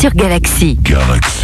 sur Galaxy. Galaxy.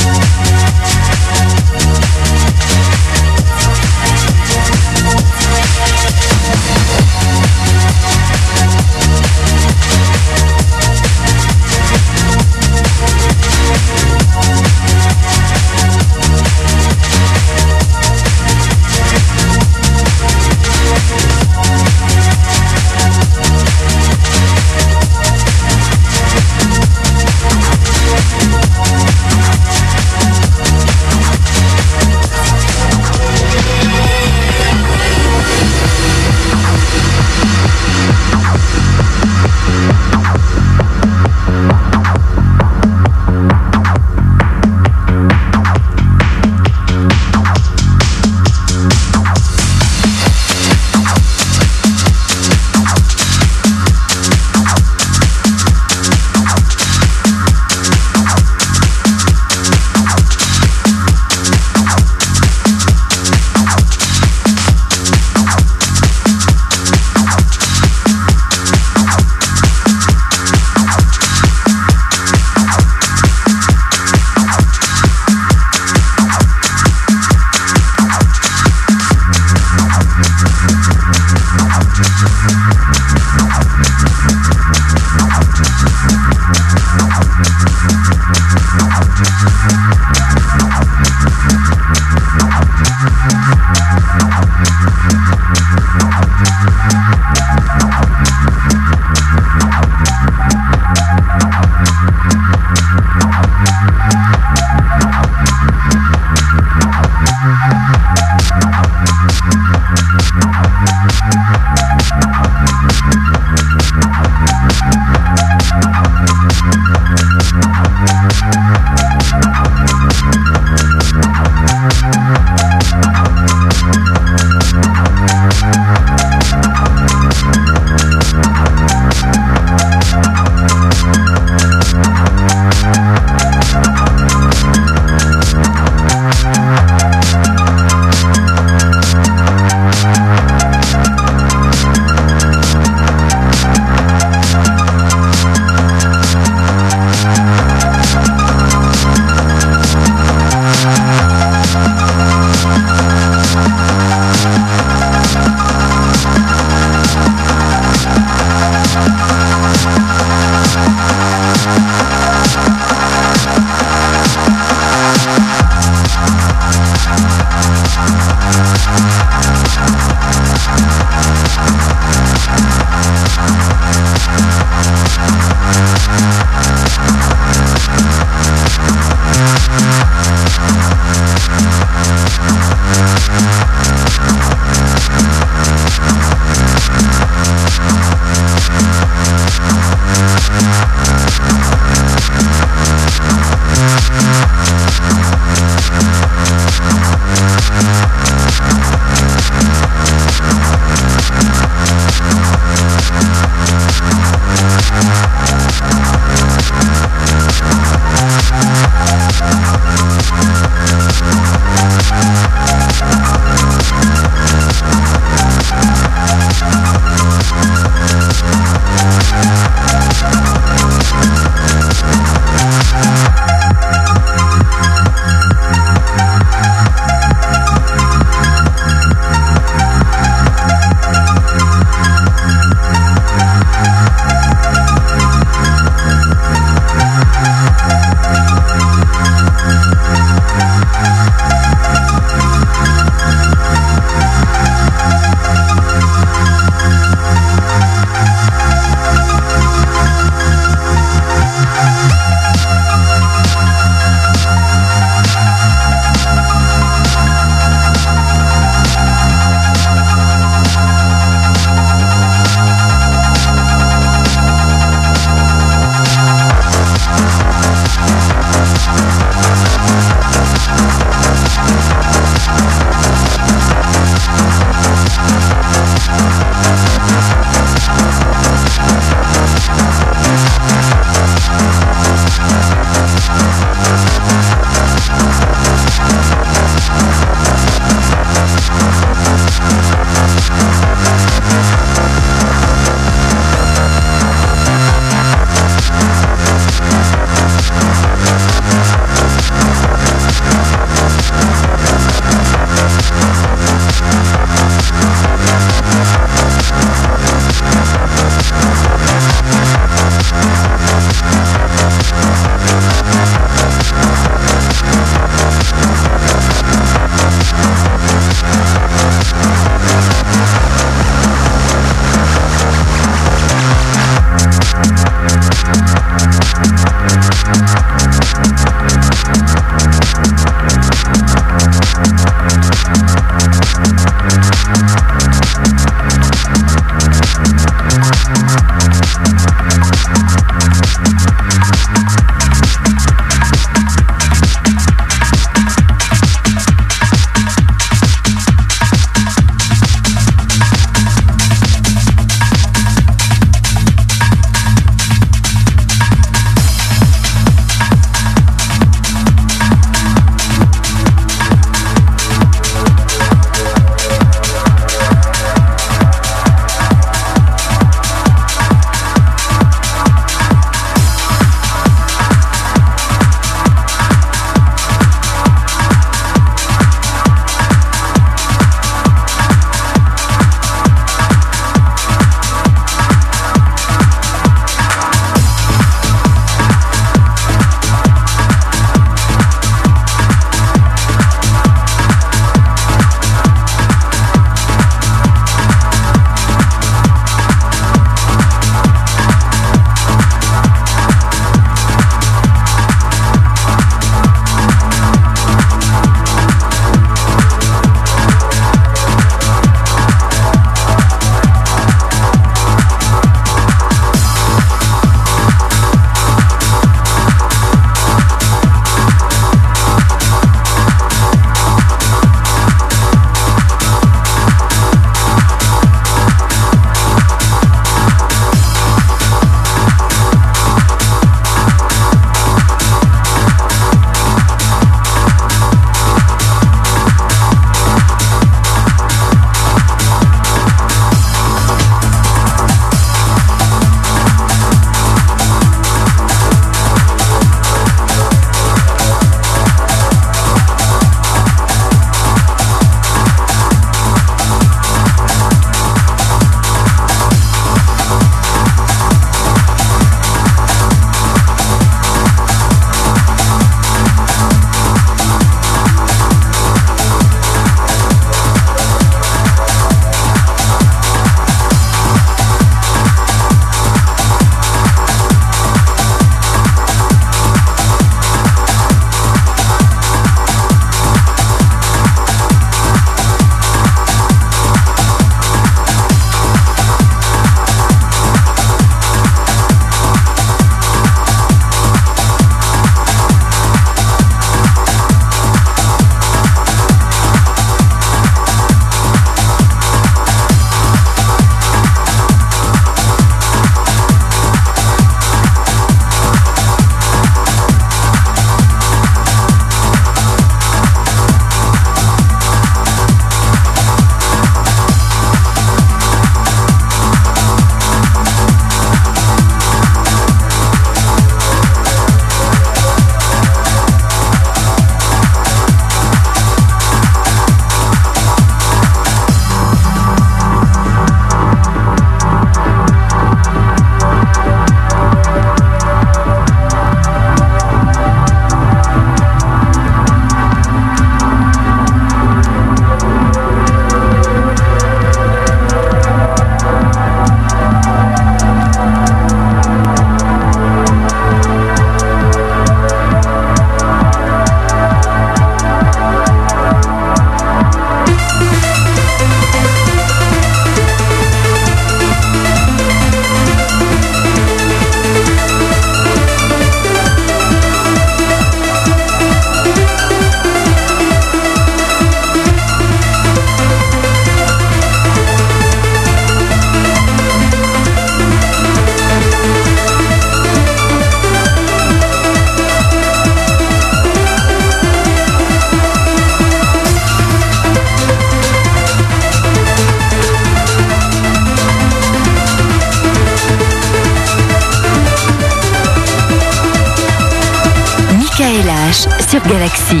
Galaxy.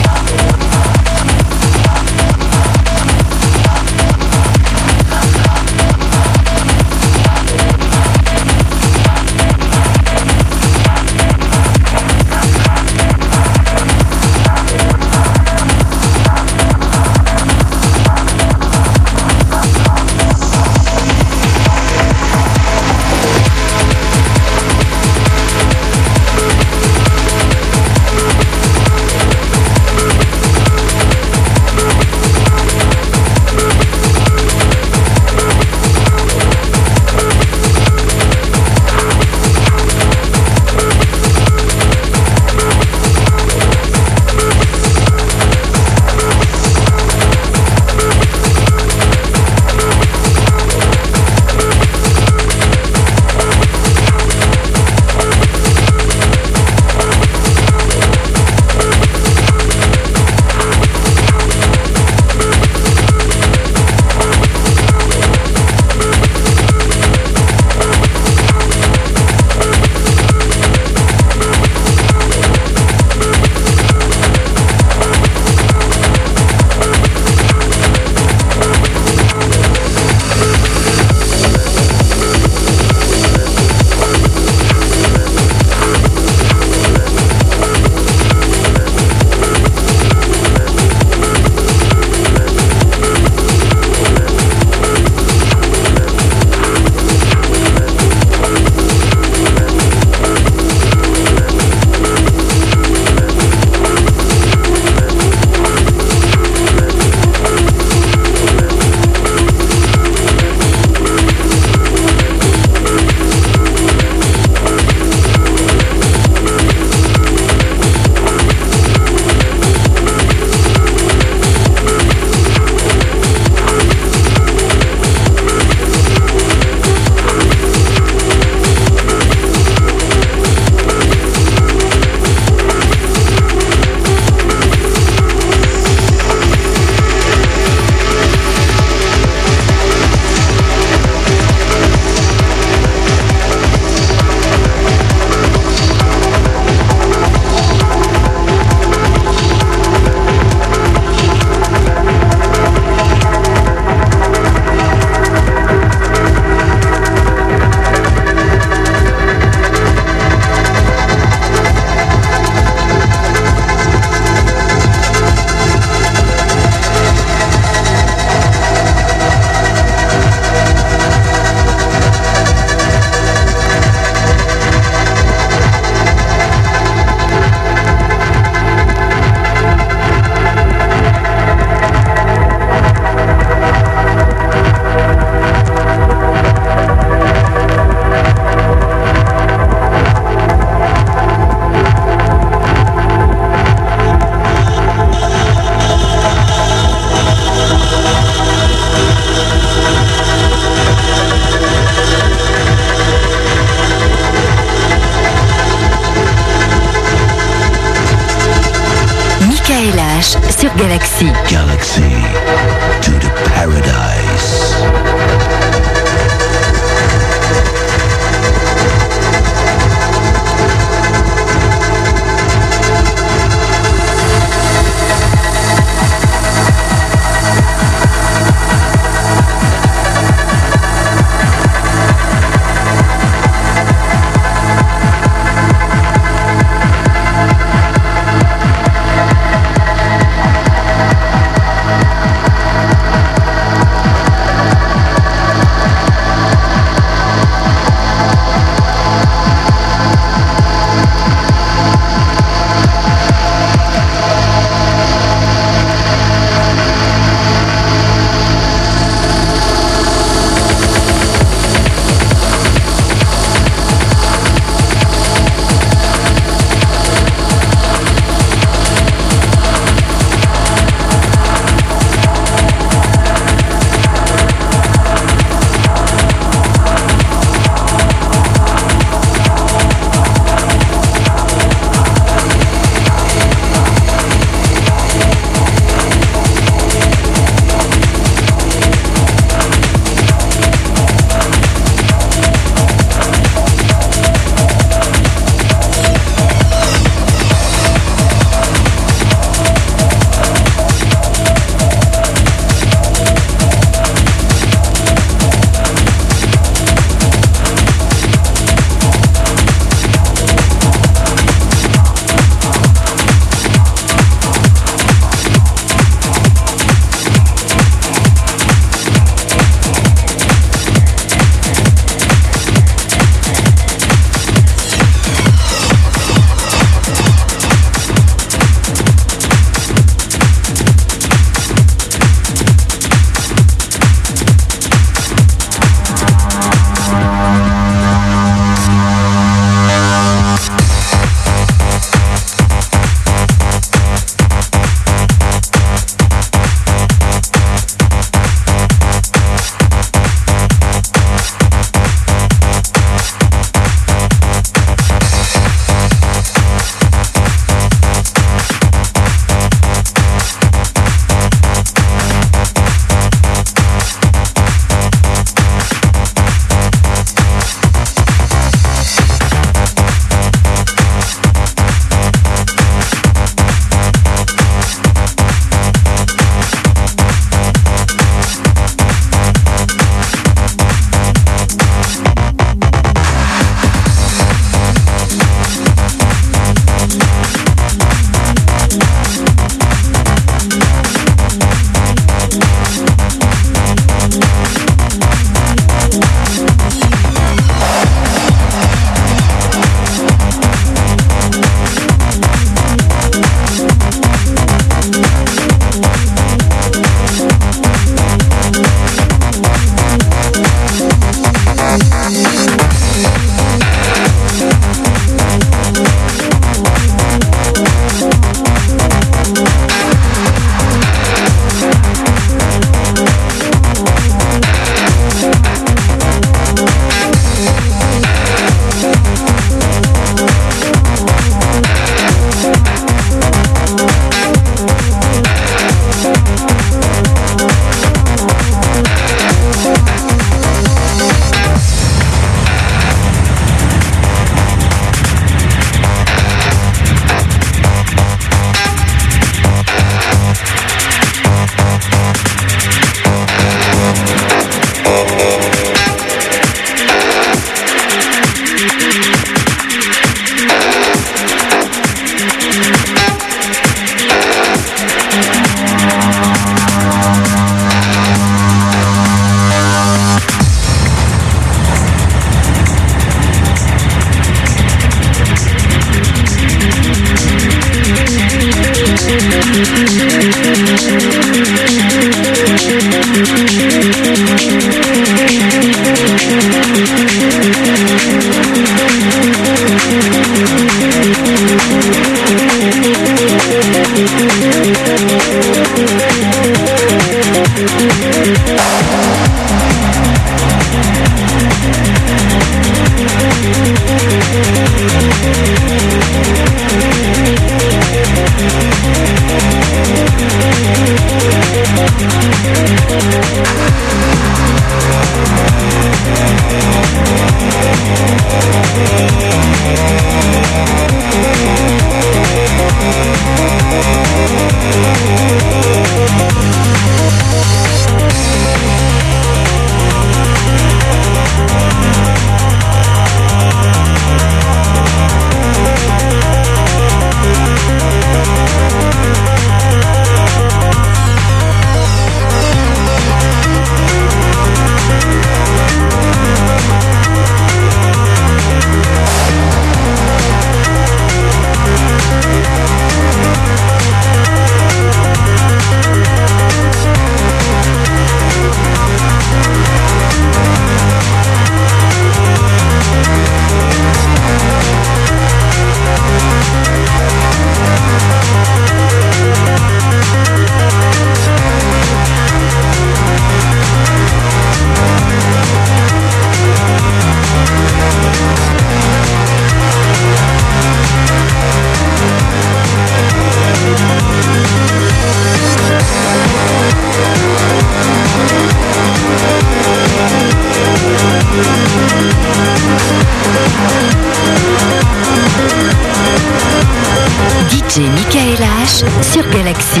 DJ Michael H sur Galaxy.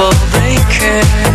for breaking.